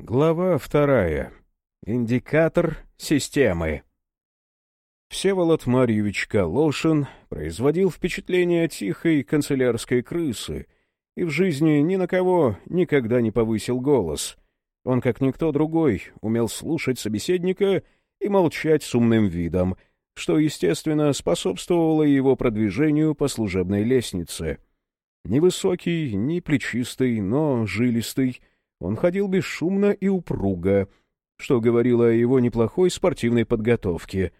Глава вторая. Индикатор системы. Всеволод Марьевич Калошин производил впечатление тихой канцелярской крысы и в жизни ни на кого никогда не повысил голос. Он, как никто другой, умел слушать собеседника и молчать с умным видом, что, естественно, способствовало его продвижению по служебной лестнице. Невысокий, не плечистый, но жилистый — он ходил бесшумно и упруго, что говорило о его неплохой спортивной подготовке,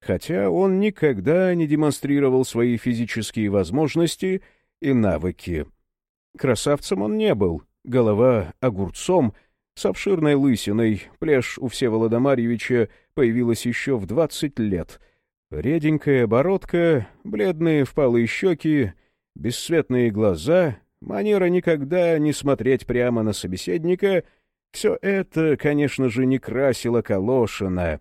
хотя он никогда не демонстрировал свои физические возможности и навыки. Красавцем он не был, голова огурцом, с обширной лысиной, плешь у Всеволода Марьевича появилась еще в двадцать лет. Реденькая бородка, бледные впалые щеки, бесцветные глаза манера никогда не смотреть прямо на собеседника — все это, конечно же, не красило Калошина.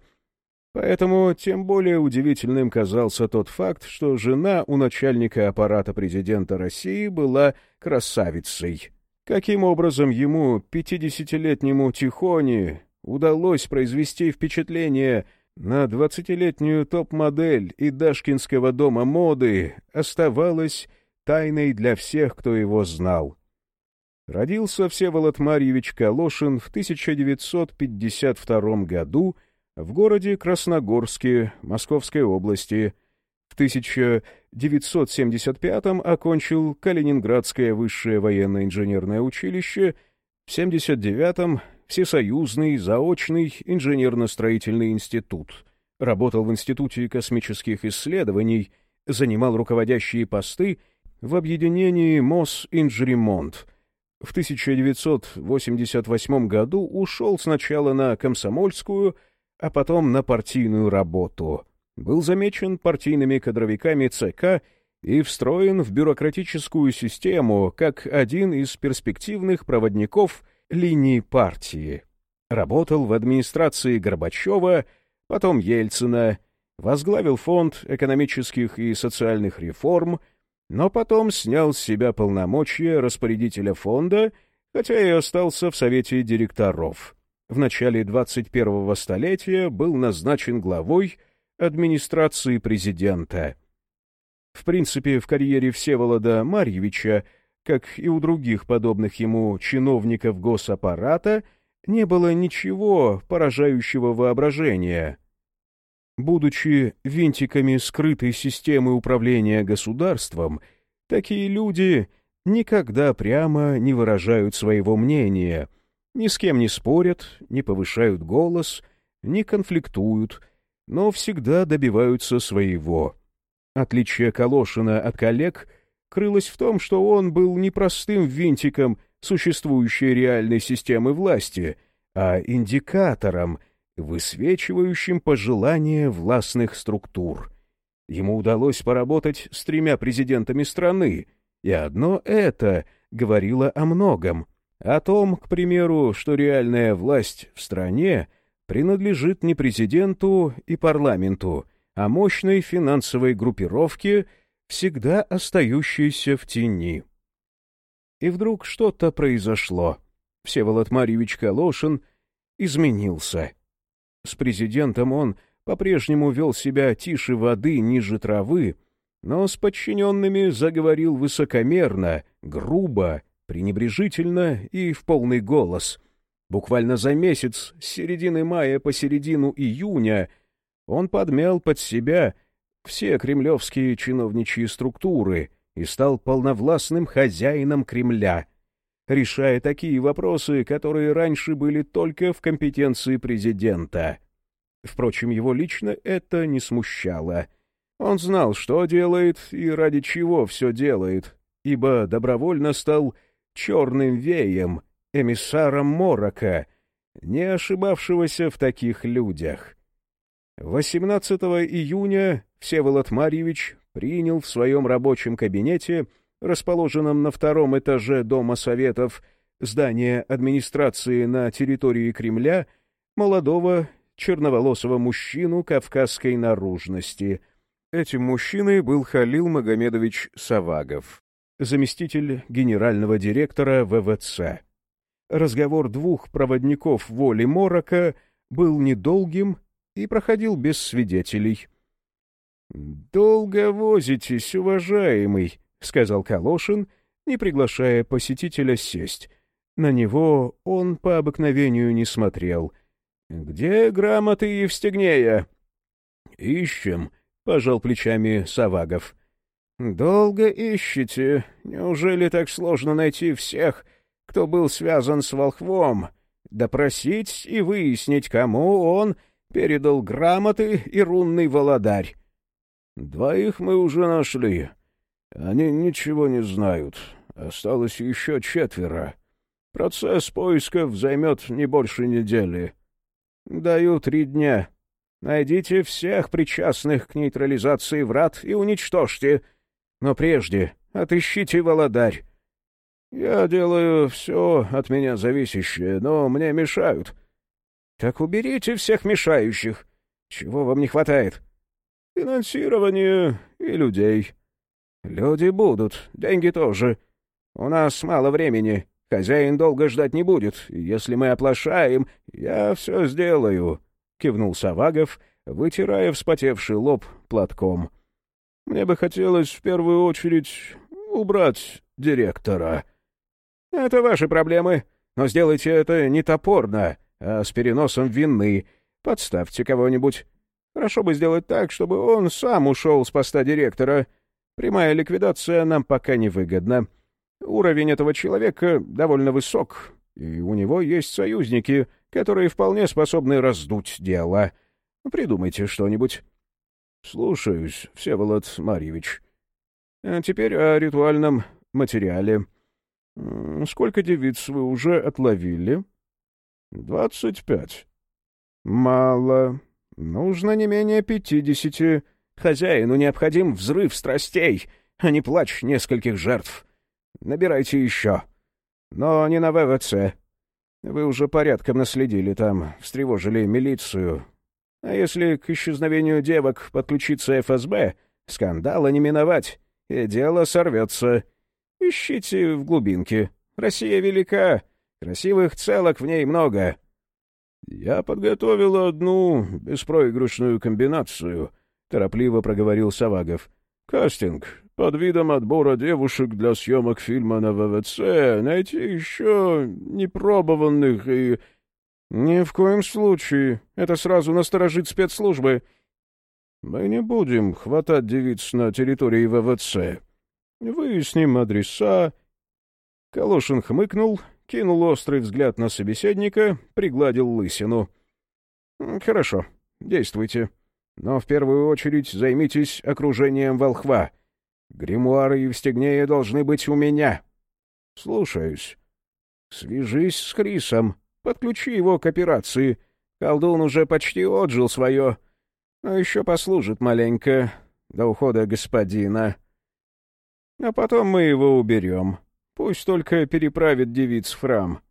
Поэтому тем более удивительным казался тот факт, что жена у начальника аппарата президента России была красавицей. Каким образом ему, пятидесятилетнему Тихоне, удалось произвести впечатление на двадцатилетнюю топ-модель и Дашкинского дома моды, оставалось тайной для всех, кто его знал. Родился Всеволод Марьевич Калошин в 1952 году в городе Красногорске Московской области. В 1975 окончил Калининградское высшее военно-инженерное училище, в 1979 Всесоюзный заочный инженерно-строительный институт. Работал в Институте космических исследований, занимал руководящие посты — в объединении Мосинжремонт. В 1988 году ушел сначала на комсомольскую, а потом на партийную работу. Был замечен партийными кадровиками ЦК и встроен в бюрократическую систему как один из перспективных проводников линии партии. Работал в администрации Горбачева, потом Ельцина, возглавил фонд экономических и социальных реформ — но потом снял с себя полномочия распорядителя фонда, хотя и остался в совете директоров. В начале 21-го столетия был назначен главой администрации президента. В принципе, в карьере Всеволода Марьевича, как и у других подобных ему чиновников госаппарата, не было ничего поражающего воображения. Будучи винтиками скрытой системы управления государством, такие люди никогда прямо не выражают своего мнения, ни с кем не спорят, не повышают голос, не конфликтуют, но всегда добиваются своего. Отличие Калошина от коллег крылось в том, что он был не простым винтиком существующей реальной системы власти, а индикатором — высвечивающим пожелания властных структур. Ему удалось поработать с тремя президентами страны, и одно это говорило о многом. О том, к примеру, что реальная власть в стране принадлежит не президенту и парламенту, а мощной финансовой группировке, всегда остающейся в тени. И вдруг что-то произошло. Всеволод Марьевич Калошин изменился. С президентом он по-прежнему вел себя тише воды, ниже травы, но с подчиненными заговорил высокомерно, грубо, пренебрежительно и в полный голос. Буквально за месяц, с середины мая по середину июня, он подмял под себя все кремлевские чиновничьи структуры и стал полновластным хозяином Кремля, решая такие вопросы, которые раньше были только в компетенции президента. Впрочем, его лично это не смущало. Он знал, что делает и ради чего все делает, ибо добровольно стал черным веем, эмиссаром Морока, не ошибавшегося в таких людях. 18 июня Всеволод Марьевич принял в своем рабочем кабинете — расположенном на втором этаже Дома Советов, здания администрации на территории Кремля, молодого черноволосого мужчину кавказской наружности. Этим мужчиной был Халил Магомедович Савагов, заместитель генерального директора ВВЦ. разговор двух проводников воли Морока был недолгим и проходил без свидетелей. «Долго возитесь, уважаемый», — сказал Калошин, не приглашая посетителя сесть. На него он по обыкновению не смотрел. «Где грамоты Евстигнея?» «Ищем», — пожал плечами Савагов. «Долго ищете. Неужели так сложно найти всех, кто был связан с волхвом, допросить и выяснить, кому он передал грамоты и рунный володарь?» «Двоих мы уже нашли. Они ничего не знают. Осталось еще четверо. Процесс поисков займет не больше недели. Даю три дня. Найдите всех причастных к нейтрализации врат и уничтожьте. Но прежде отыщите володарь. Я делаю все от меня зависящее, но мне мешают. Так уберите всех мешающих. Чего вам не хватает? Финансирование и людей. Люди будут, деньги тоже. У нас мало времени. Хозяин долго ждать не будет. Если мы оплошаем, я все сделаю, — кивнул Савагов, вытирая вспотевший лоб платком. — Мне бы хотелось в первую очередь убрать директора. — Это ваши проблемы, но сделайте это не топорно, а с переносом вины. Подставьте кого-нибудь. Хорошо бы сделать так, чтобы он сам ушел с поста директора. Прямая ликвидация нам пока не выгодна. Уровень этого человека довольно высок, и у него есть союзники, которые вполне способны раздуть дело. Придумайте что-нибудь. — Слушаюсь, Всеволод Марьевич. А теперь о ритуальном материале. Сколько девиц вы уже отловили? — Двадцать пять. — Мало. Нужно не менее пятидесяти. Хозяину необходим взрыв страстей, а не плач нескольких жертв. Набирайте еще. Но не на ВВЦ. Вы уже порядком наследили там, встревожили милицию. А если к исчезновению девок подключится ФСБ, скандала не миновать, и дело сорвется. Ищите в глубинке. Россия велика, красивых целок в ней много. Я подготовил одну беспроигрышную комбинацию, — торопливо проговорил Савагов. Кастинг под видом отбора девушек для съемок фильма на ВВЦ, найти еще непробованных и... Ни в коем случае. Это сразу насторожит спецслужбы. Мы не будем хватать девиц на территории ВВЦ. Выясним адреса. Калошин хмыкнул, кинул острый взгляд на собеседника, пригладил лысину. «Хорошо, действуйте. Но в первую очередь займитесь окружением волхва. Гримуары Евстигнея должны быть у меня. Слушаюсь. Свяжись с Крисом. Подключи его к операции. Колдун уже почти отжил свое. Но еще послужит маленько до ухода господина. А потом мы его уберем. Пусть только переправит девиц в храм.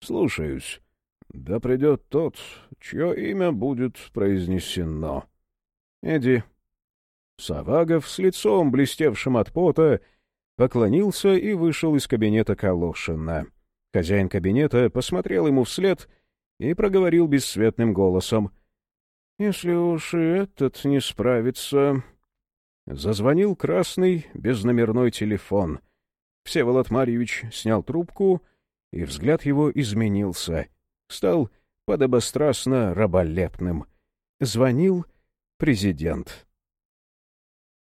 Слушаюсь. Да придет тот, чье имя будет произнесено. Иди. Савагов с лицом, блестевшим от пота, поклонился и вышел из кабинета Калошина. Хозяин кабинета посмотрел ему вслед и проговорил бесцветным голосом. — Если уж и этот не справится... Зазвонил красный безномерной телефон. Всеволод Марьевич снял трубку, и взгляд его изменился. Стал подобострастно раболепным. Звонил президент.